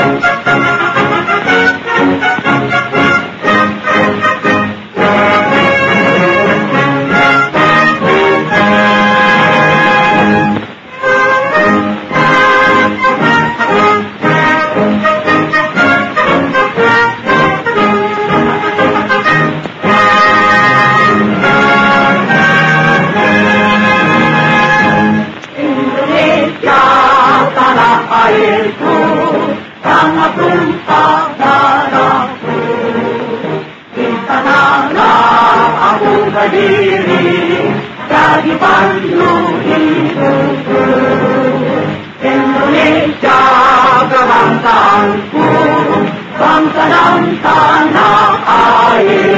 Música berdiri, jadi pandu hidupku. Indonesia kebangsaanku, bangsa dan tanah airku.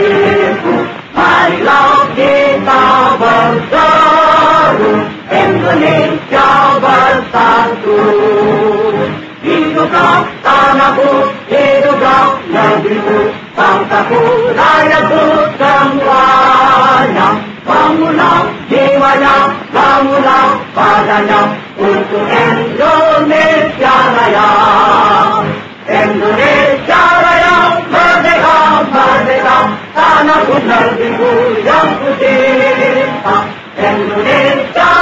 Ramabu, Eduga, Nabibu, Pantabu, Rayabu, Samwana, Pamula, Divana, Pamula, Padana, Utu Endo Nesyanaya, Endo Nesyanaya, Madeha, Madeha, Tanabu, Nabibu, Yamputi, Endo Nesyanaya,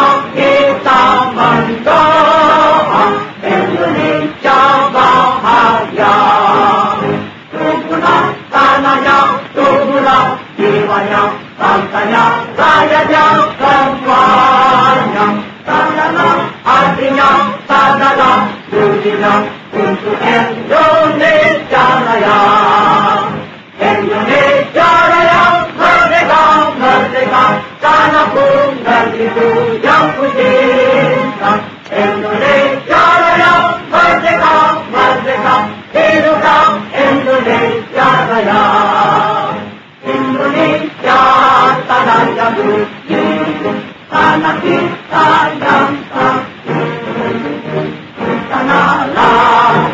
三呀，三三呀，三呀呀，三花呀，三呀那，二呀，三呀那，六七呀，滚出天上的三呀呀。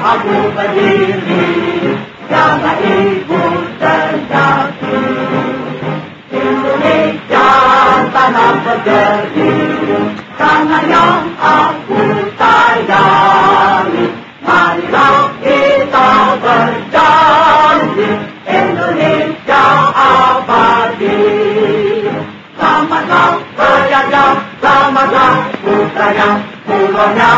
Aku berdiri, jaga ibu sejati. Indonesia tanah berdiri, tanah yang aku sayangi. Marilah kita berjanji, Indonesia abadi. Selamatlah rakyatnya, selamatlah putranya, pulaunya,